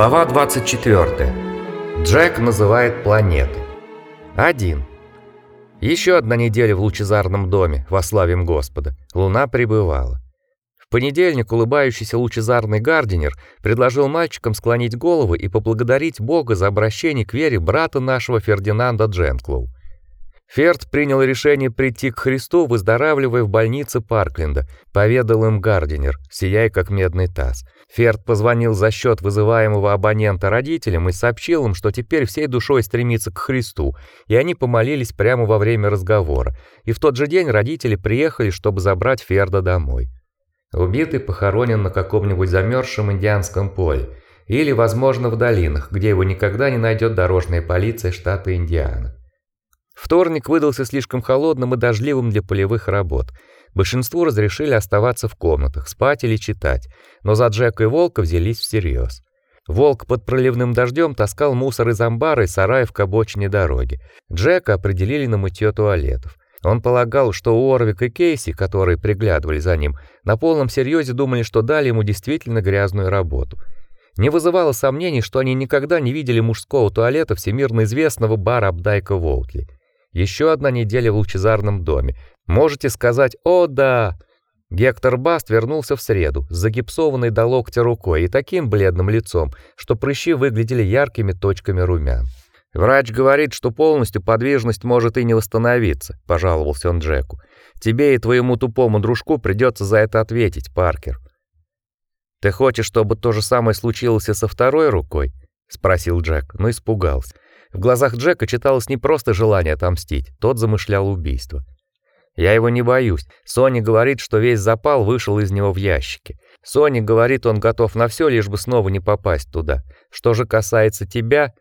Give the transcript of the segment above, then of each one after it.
Глава 24. Джек называет планеты. 1. Еще одна неделя в лучезарном доме, во славе Господа. Луна прибывала. В понедельник улыбающийся лучезарный Гардинер предложил мальчикам склонить головы и поблагодарить Бога за обращение к вере брата нашего Фердинанда Дженклоу. Ферд принял решение прийти к Христу, выздоравливая в больнице Паркленда, поведал им Гардинер, сияя как медный таз. Ферд позвонил за счет вызываемого абонента родителям и сообщил им, что теперь всей душой стремится к Христу, и они помолились прямо во время разговора. И в тот же день родители приехали, чтобы забрать Ферда домой. Убитый похоронен на каком-нибудь замерзшем индианском поле или, возможно, в долинах, где его никогда не найдет дорожная полиция штата Индиана. Вторник выдался слишком холодным и дождливым для полевых работ. Большинству разрешили оставаться в комнатах, спать или читать, но за Джека и Волка взялись всерьез. Волк под проливным дождем таскал мусор из амбара и сараев к обочине дороги. Джека определили на мытье туалетов. Он полагал, что Уорвик и Кейси, которые приглядывали за ним, на полном серьезе думали, что дали ему действительно грязную работу. Не вызывало сомнений, что они никогда не видели мужского туалета всемирно известного бара Абдайка Воутли. Еще одна неделя в лучезарном доме. Можете сказать: "О, да!" Гектор Баст вернулся в среду, с загипсованной до локтя рукой и таким бледным лицом, что прыщи выглядели яркими точками румян. Врач говорит, что полностью подвижность может и не восстановиться, пожаловался он Джеку. Тебе и твоему тупому дружку придется за это ответить, Паркер. Ты хочешь, чтобы то же самое случилось и со второй рукой? спросил Джек, но испугался. В глазах Джека читалось не просто желание отомстить, тот замышлял убийство. Я его не боюсь. Соня говорит, что весь запал вышел из него в ящике. Соня говорит, он готов на все, лишь бы снова не попасть туда. Что же касается тебя,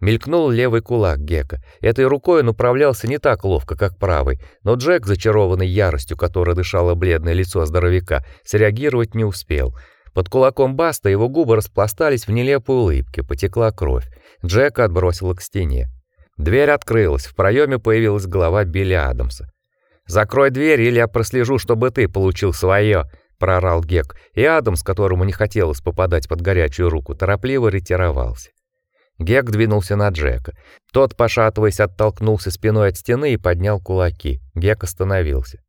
мелькнул левый кулак Гека. Этой рукой он управлялся не так ловко, как правой, но Джек, зачарованный яростью, которой дышало бледное лицо здоровяка, среагировать не успел. Под кулаком Баста его губы распластались в нелепой улыбке, потекла кровь. Джека отбросило к стене. Дверь открылась, в проеме появилась голова Билли Адамса. «Закрой дверь, или я прослежу, чтобы ты получил свое!» — прорал Гек, и Адамс, которому не хотелось попадать под горячую руку, торопливо ретировался. Гек двинулся на Джека. Тот, пошатываясь, оттолкнулся спиной от стены и поднял кулаки. Гек остановился.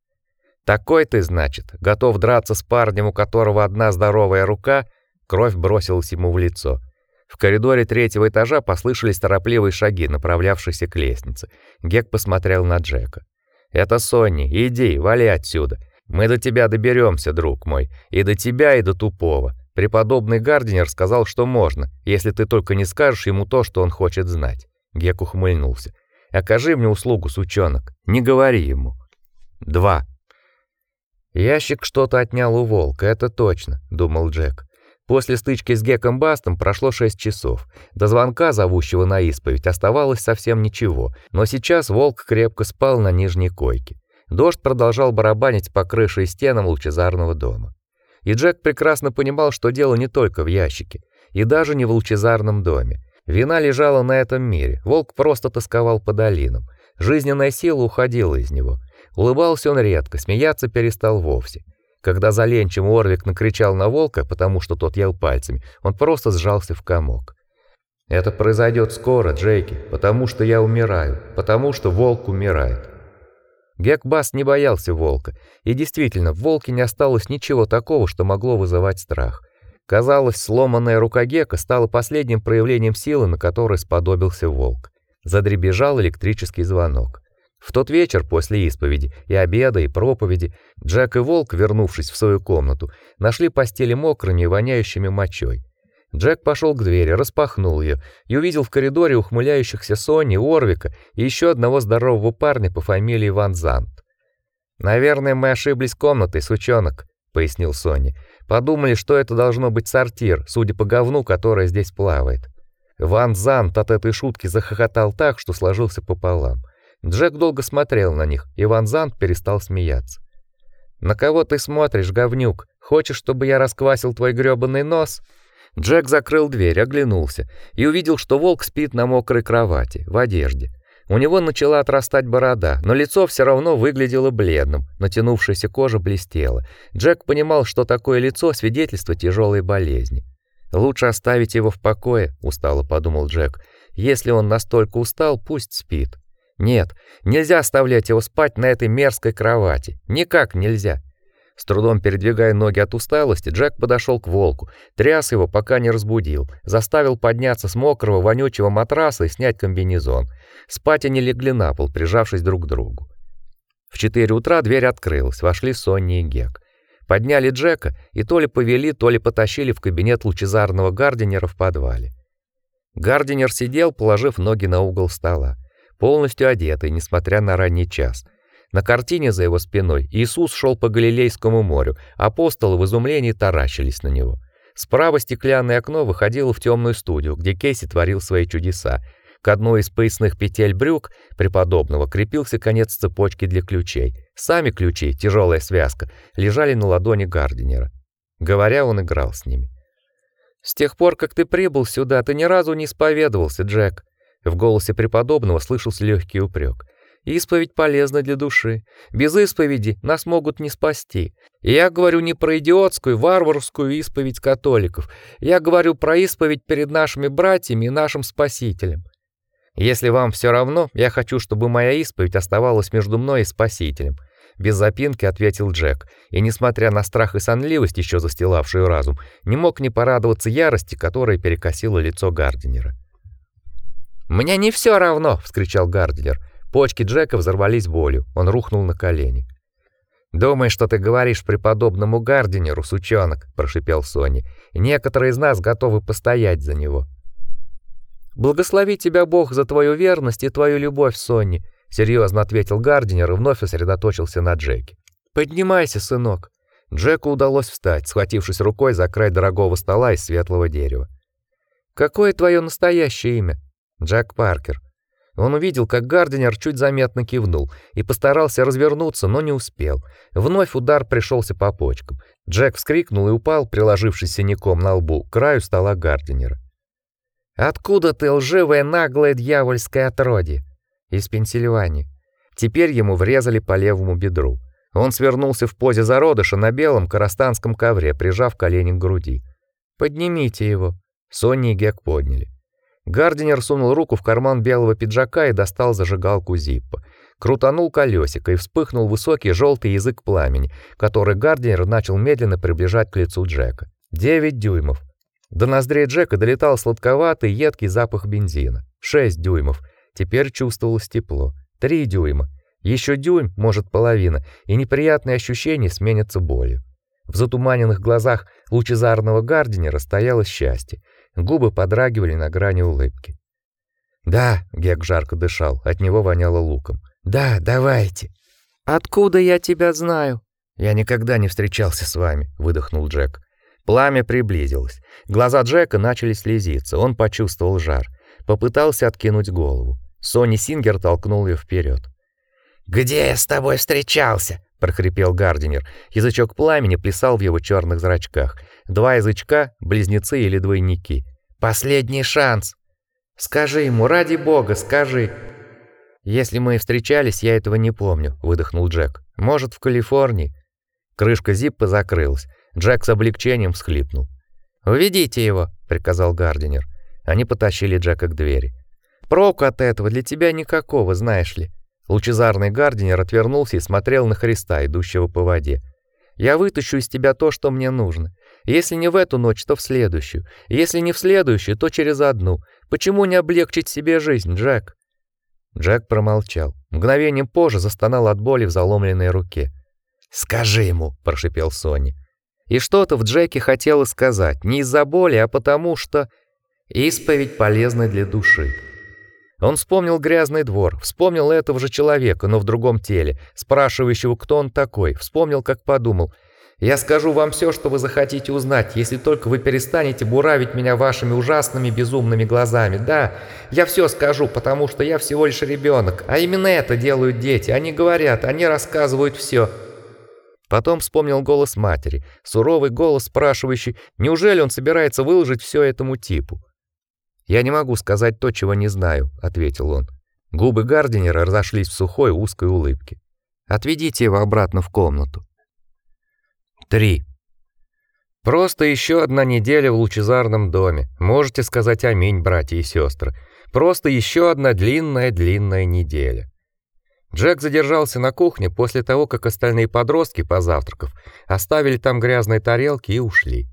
Такой ты, значит, готов драться с парнем, у которого одна здоровая рука? Кровь бросилась ему в лицо. В коридоре третьего этажа послышались торопливые шаги, направлявшиеся к лестнице. Гек посмотрел на Джека. Это Сонни. Иди, вали отсюда. Мы до тебя доберемся, друг мой, и до тебя, и до тупого. Преподобный Гардинер сказал, что можно, если ты только не скажешь ему то, что он хочет знать. Гек ухмыльнулся. Окажи мне услугу, сучонок. Не говори ему. 2. Ящик что-то отнял у волка, это точно, думал Джек. После стычки с Геком Бастом прошло шесть часов. До звонка зовущего на исповедь оставалось совсем ничего, но сейчас волк крепко спал на нижней койке. Дождь продолжал барабанить по крыше и стенам лучезарного дома. И Джек прекрасно понимал, что дело не только в ящике, и даже не в лучезарном доме. Вина лежала на этом мире. Волк просто тосковал по долинам. Жизненная сила уходила из него. Улыбался он редко, смеяться перестал вовсе. Когда за ленчем Орвик накричал на волка, потому что тот ел пальцами, он просто сжался в комок. Это произойдет скоро, Джейки, потому что я умираю, потому что волк умирает. Гекбас не боялся волка, и действительно, в волке не осталось ничего такого, что могло вызывать страх. Казалось, сломанная рука Гека стала последним проявлением силы, на которое сподобился волк. Задребезжал электрический звонок. В тот вечер после исповеди и обеда и проповеди Джек и Волк, вернувшись в свою комнату, нашли постели мокрыми и воняющими мочой. Джек пошел к двери, распахнул ее и увидел в коридоре ухмыляющихся Сони, Орвика и еще одного здорового парня по фамилии Ван Зант. «Наверное, мы ошиблись комнатой, сучонок», — пояснил Сони. «Подумали, что это должно быть сортир, судя по говну, которое здесь плавает». Ван Зант от этой шутки захохотал так, что сложился пополам. Джек долго смотрел на них, и Ван Зант перестал смеяться. «На кого ты смотришь, говнюк? Хочешь, чтобы я расквасил твой грёбаный нос?» Джек закрыл дверь, оглянулся и увидел, что волк спит на мокрой кровати, в одежде. У него начала отрастать борода, но лицо все равно выглядело бледным, натянувшаяся кожа блестела. Джек понимал, что такое лицо свидетельство тяжелой болезни. Лучше оставить его в покое, устало подумал Джек. Если он настолько устал, пусть спит. Нет, нельзя оставлять его спать на этой мерзкой кровати. Никак нельзя. С трудом передвигая ноги от усталости, Джек подошел к волку, тряс его, пока не разбудил, заставил подняться с мокрого вонючего матраса и снять комбинезон. Спать они легли на пол, прижавшись друг к другу. В четыре утра дверь открылась, вошли Сонни и Гек. Подняли Джека и то ли повели, то ли потащили в кабинет лучезарного Гардинера в подвале. Гардинер сидел, положив ноги на угол стола, полностью одетый, несмотря на ранний час. На картине за его спиной Иисус шел по Галилейскому морю, апостолы в изумлении таращились на него. Справа стеклянное окно выходило в темную студию, где Кейси творил свои чудеса, к одной из поясных петель брюк преподобного крепился конец цепочки для ключей. Сами ключи, тяжелая связка, лежали на ладони Гардинера. Говоря, он играл с ними. С тех пор, как ты прибыл сюда, ты ни разу не исповедовался, Джек. В голосе преподобного слышался легкий упрек. Исповедь полезна для души. Без исповеди нас могут не спасти. Я говорю не про идиотскую, варварскую исповедь католиков. Я говорю про исповедь перед нашими братьями и нашим Спасителем. Если вам все равно, я хочу, чтобы моя исповедь оставалась между мной и Спасителем, без запинки ответил Джек, и несмотря на страх и сонливость, еще застилавшую разум, не мог не порадоваться ярости, которая перекосила лицо Гардинера. "Мне не все равно", вскричал Гардинер. Почки Джека взорвались болью. Он рухнул на колени. «Думаешь, что ты говоришь преподобному Гардинеру, сучонок?» – прошипел Сони. «Некоторые из нас готовы постоять за него». Благослови тебя Бог за твою верность и твою любовь, Сонни, серьезно ответил Гардинер и вновь сосредоточился на Джеке. Поднимайся, сынок. Джеку удалось встать, схватившись рукой за край дорогого стола из светлого дерева. Какое твое настоящее имя? Джек Паркер. Он увидел, как Гардинер чуть заметно кивнул и постарался развернуться, но не успел. Вновь удар пришелся по почкам. Джек вскрикнул и упал, приложившись синяком на лбу, к краю стола Гардинера. Откуда ты лживое наглое дьявольское отродье? Из Пенсильвании. Теперь ему врезали по левому бедру. Он свернулся в позе зародыша на белом карастанском ковре, прижав колени к груди. Поднимите его. Сонни и Гек подняли. Гардинер сунул руку в карман белого пиджака и достал зажигалку Зиппа. Крутанул колесико и вспыхнул высокий желтый язык пламени, который Гардинер начал медленно приближать к лицу Джека. Девять дюймов. До ноздрей Джека долетал сладковатый, едкий запах бензина. Шесть дюймов. Теперь чувствовалось тепло. Три дюйма. Еще дюйм, может, половина, и неприятные ощущения сменятся болью. В затуманенных глазах лучезарного Гардинера стояло счастье. Губы подрагивали на грани улыбки. «Да», — Гек жарко дышал, от него воняло луком. «Да, давайте». «Откуда я тебя знаю?» «Я никогда не встречался с вами», — выдохнул Джек. Пламя приблизилось. Глаза Джека начали слезиться. Он почувствовал жар. Попытался откинуть голову. Сони Сингер толкнул ее вперед. «Где я с тобой встречался?» — прохрипел Гардинер. Язычок пламени плясал в его черных зрачках. Два язычка — близнецы или двойники. «Последний шанс!» «Скажи ему, ради бога, скажи!» «Если мы встречались, я этого не помню», — выдохнул Джек. «Может, в Калифорнии?» Крышка зиппа закрылась. Джек с облегчением всхлипнул. "Уведите его", приказал Гардинер. Они потащили Джека к двери. "Проку от этого для тебя никакого, знаешь ли". Лучезарный Гардинер отвернулся и смотрел на Христа, идущего по воде. "Я вытащу из тебя то, что мне нужно. Если не в эту ночь, то в следующую. Если не в следующую, то через одну. Почему не облегчить себе жизнь, Джек?" Джек промолчал. Мгновением позже застонал от боли в заломленной руке. "Скажи ему", прошипел Сони. И что-то в Джеке хотело сказать, не из-за боли, а потому что исповедь полезна для души. Он вспомнил грязный двор, вспомнил этого же человека, но в другом теле, спрашивающего, кто он такой, вспомнил, как подумал: "Я скажу вам все, что вы захотите узнать, если только вы перестанете буравить меня вашими ужасными безумными глазами. Да, я все скажу, потому что я всего лишь ребенок, а именно это делают дети. Они говорят, они рассказывают все. Потом вспомнил голос матери, суровый голос, спрашивающий, неужели он собирается выложить все этому типу. «Я не могу сказать то, чего не знаю», — ответил он. Губы Гардинера разошлись в сухой узкой улыбке. «Отведите его обратно в комнату». Три. Просто еще одна неделя в лучезарном доме. Можете сказать аминь, братья и сестры. Просто еще одна длинная-длинная неделя. Джек задержался на кухне после того, как остальные подростки, позавтракав, оставили там грязные тарелки и ушли.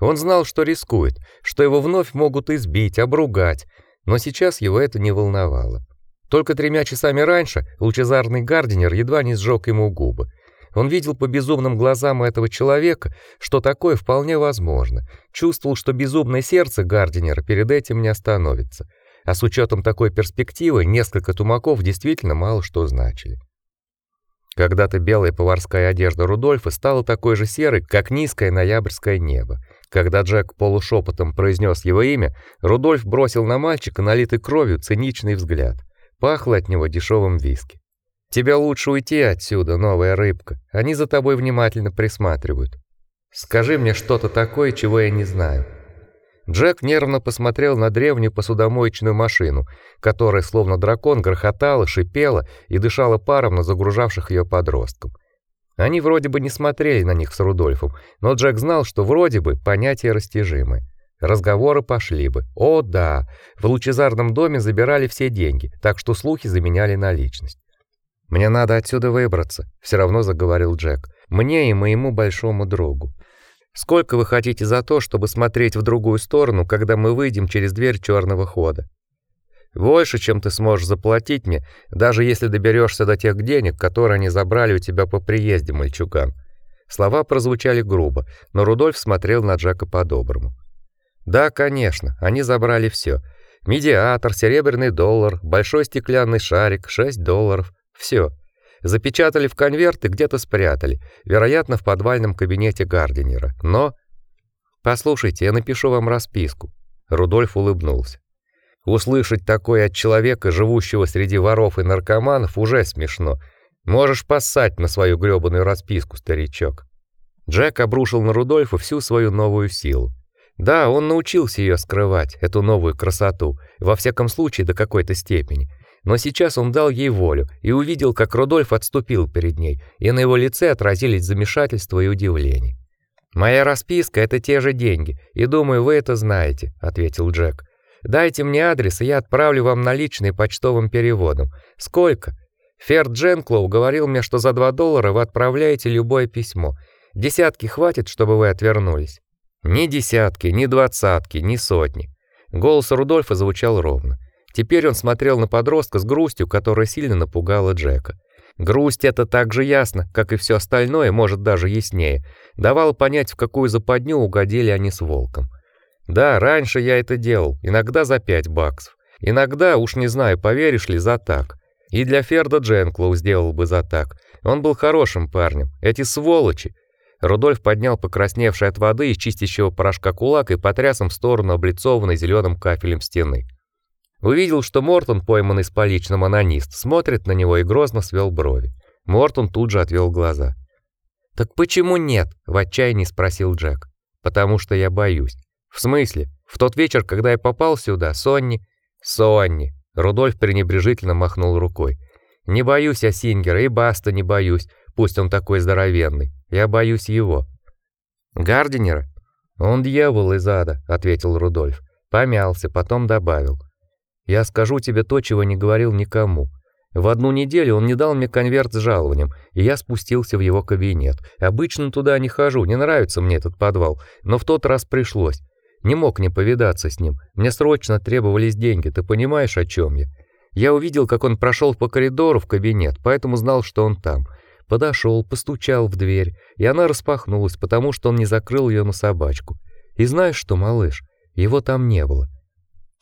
Он знал, что рискует, что его вновь могут избить, обругать, но сейчас его это не волновало. Только тремя часами раньше лучезарный Гардинер едва не сжег ему губы. Он видел по безумным глазам этого человека, что такое вполне возможно. Чувствовал, что безумное сердце Гардинера перед этим не остановится. А с учетом такой перспективы несколько тумаков действительно мало что значили. Когда-то белая поварская одежда Рудольфа стала такой же серой, как низкое ноябрьское небо. Когда Джек полушепотом произнес его имя, Рудольф бросил на мальчика налитый кровью циничный взгляд. Пахло от него дешевым виски. Тебе лучше уйти отсюда, новая рыбка. Они за тобой внимательно присматривают. Скажи мне что-то такое, чего я не знаю. Джек нервно посмотрел на древнюю посудомоечную машину, которая словно дракон грохотала, шипела и дышала паром на загружавших ее подросткам. Они вроде бы не смотрели на них с Рудольфом, но Джек знал, что вроде бы понятие растяжимое. Разговоры пошли бы. О, да, в лучезарном доме забирали все деньги, так что слухи заменяли наличность. Мне надо отсюда выбраться, все равно заговорил Джек. Мне и моему большому другу. Сколько вы хотите за то, чтобы смотреть в другую сторону, когда мы выйдем через дверь черного хода? Больше, чем ты сможешь заплатить мне, даже если доберешься до тех денег, которые они забрали у тебя по приезде, мальчуган. Слова прозвучали грубо, но Рудольф смотрел на Джека по-доброму. Да, конечно, они забрали все: Медиатор, серебряный доллар, большой стеклянный шарик, 6 долларов, все. Запечатали в конверт и где-то спрятали, вероятно, в подвальном кабинете Гардинера. Но Послушайте, я напишу вам расписку. Рудольф улыбнулся. Услышать такое от человека, живущего среди воров и наркоманов, уже смешно. Можешь поссать на свою грёбаную расписку, старичок. Джек обрушил на Рудольфа всю свою новую силу. Да, он научился ее скрывать, эту новую красоту, во всяком случае до какой-то степени. Но сейчас он дал ей волю и увидел, как Рудольф отступил перед ней, и на его лице отразились замешательство и удивление. Моя расписка это те же деньги, и думаю, вы это знаете, ответил Джек. Дайте мне адрес, и я отправлю вам наличные почтовым переводом. Сколько? Ферд Дженклоу говорил мне, что за 2 доллара вы отправляете любое письмо. Десятки хватит, чтобы вы отвернулись. Ни десятки, ни двадцатки, ни сотни. Голос Рудольфа звучал ровно. Теперь он смотрел на подростка с грустью, которая сильно напугала Джека. Грусть это так же ясно, как и все остальное, может даже яснее, давала понять, в какую западню угодили они с волком. Да, раньше я это делал, иногда за пять баксов. Иногда, уж не знаю, поверишь ли, за так. И для Ферда Дженклоу сделал бы за так. Он был хорошим парнем. Эти сволочи. Рудольф поднял покрасневший от воды и чистящего порошка кулак и потряс им в сторону облицованной зеленым кафелем стены. Увидел, что Мортон, пойманный с поличным анонист, смотрит на него и грозно свел брови. Мортон тут же отвел глаза. «Так почему нет?» — в отчаянии спросил Джек. «Потому что я боюсь». «В смысле? В тот вечер, когда я попал сюда, Сонни...» «Сонни...» — Рудольф пренебрежительно махнул рукой. «Не боюсь я Сингера, и Баста не боюсь, пусть он такой здоровенный. Я боюсь его». «Гардинера?» «Он дьявол из ада», — ответил Рудольф. Помялся, потом добавил. Я скажу тебе то, чего не говорил никому. В одну неделю он не дал мне конверт с жалованием, и я спустился в его кабинет. Обычно туда не хожу, не нравится мне этот подвал, но в тот раз пришлось. Не мог не повидаться с ним. Мне срочно требовались деньги, ты понимаешь, о чем я? Я увидел, как он прошел по коридору в кабинет, поэтому знал, что он там. Подошел, постучал в дверь, и она распахнулась, потому что он не закрыл ее на собачку. И знаешь что, малыш, его там не было.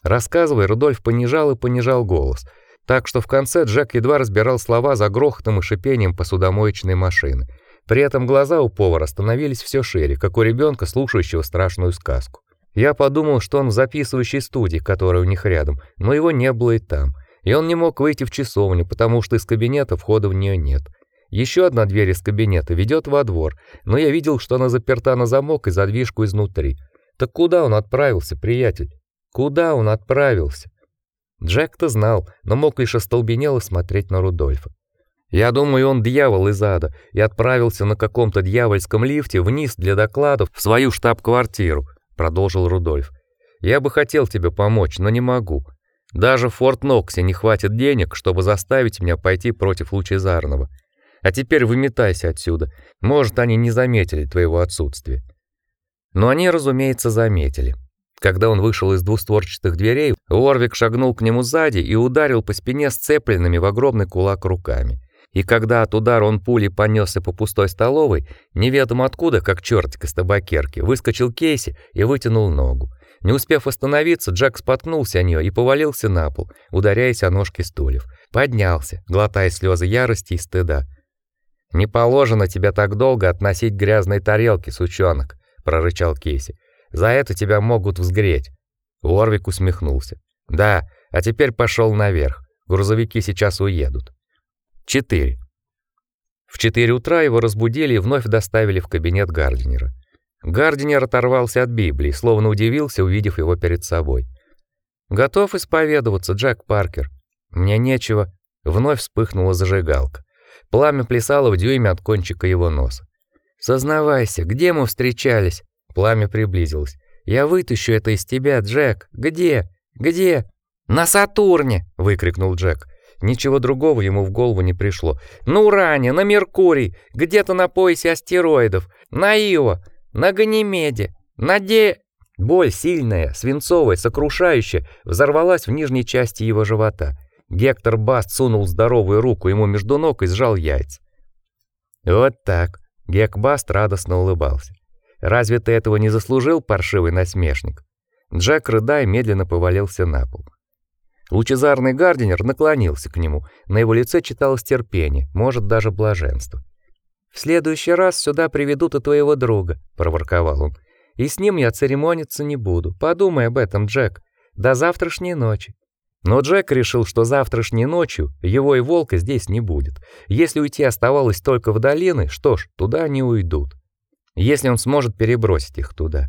Рассказывая, Рудольф понижал и понижал голос, так что в конце Джек едва разбирал слова за грохотом и шипением посудомоечной машины. При этом глаза у повара становились все шире, как у ребенка, слушающего страшную сказку. Я подумал, что он в записывающей студии, которая у них рядом, но его не было и там. И он не мог выйти в часовню, потому что из кабинета входа в нее нет. Еще одна дверь из кабинета ведет во двор, но я видел, что она заперта на замок и задвижку изнутри. Так куда он отправился, приятель? Куда он отправился? Джек-то знал, но мог лишь остолбенело смотреть на Рудольфа. Я думаю, он дьявол из ада и отправился на каком-то дьявольском лифте вниз для докладов в свою штаб-квартиру, продолжил Рудольф. Я бы хотел тебе помочь, но не могу. Даже Форт Ноксе не хватит денег, чтобы заставить меня пойти против Лучезарного. А теперь выметайся отсюда. Может, они не заметили твоего отсутствия. Но они, разумеется, заметили. Когда он вышел из двустворчатых дверей, Уорвик шагнул к нему сзади и ударил по спине сцепленными в огромный кулак руками. И когда от удара он пулей понесся по пустой столовой, неведомо откуда, как чертик из табакерки, выскочил Кейси и вытянул ногу. Не успев остановиться, Джек споткнулся о нее и повалился на пол, ударяясь о ножки стульев. Поднялся, глотая слезы ярости и стыда. «Не положено тебя так долго относить к грязной тарелке, сучонок», — прорычал Кейси. «За это тебя могут взгреть». Уорвик усмехнулся. «Да, а теперь пошел наверх. Грузовики сейчас уедут». 4. В 4 утра его разбудили и вновь доставили в кабинет Гардинера. Гардинер оторвался от Библии, словно удивился, увидев его перед собой. Готов исповедоваться, Джек Паркер. Мне нечего, вновь вспыхнула зажигалка. Пламя плясало в дюйме от кончика его носа. Сознавайся, где мы встречались? Пламя приблизилось. Я вытащу это из тебя, Джек. Где? Где? На Сатурне, выкрикнул Джек. Ничего другого ему в голову не пришло. На Уране, на Меркурий, где-то на поясе астероидов, на Ио, на Ганимеде, на Де... Боль сильная, свинцовая, сокрушающая, взорвалась в нижней части его живота. Гектор Баст сунул здоровую руку ему между ног и сжал яйца. Вот так. Гек Баст радостно улыбался. Разве ты этого не заслужил, паршивый насмешник? Джек, рыдая, медленно повалился на пол. Лучезарный Гардинер наклонился к нему. На его лице читалось терпение, может, даже блаженство. «В следующий раз сюда приведут и твоего друга», — проворковал он. «И с ним я церемониться не буду. Подумай об этом, Джек. До завтрашней ночи». Но Джек решил, что завтрашней ночью его и волка здесь не будет. Если уйти оставалось только в долины, что ж, туда они уйдут. Если он сможет перебросить их туда.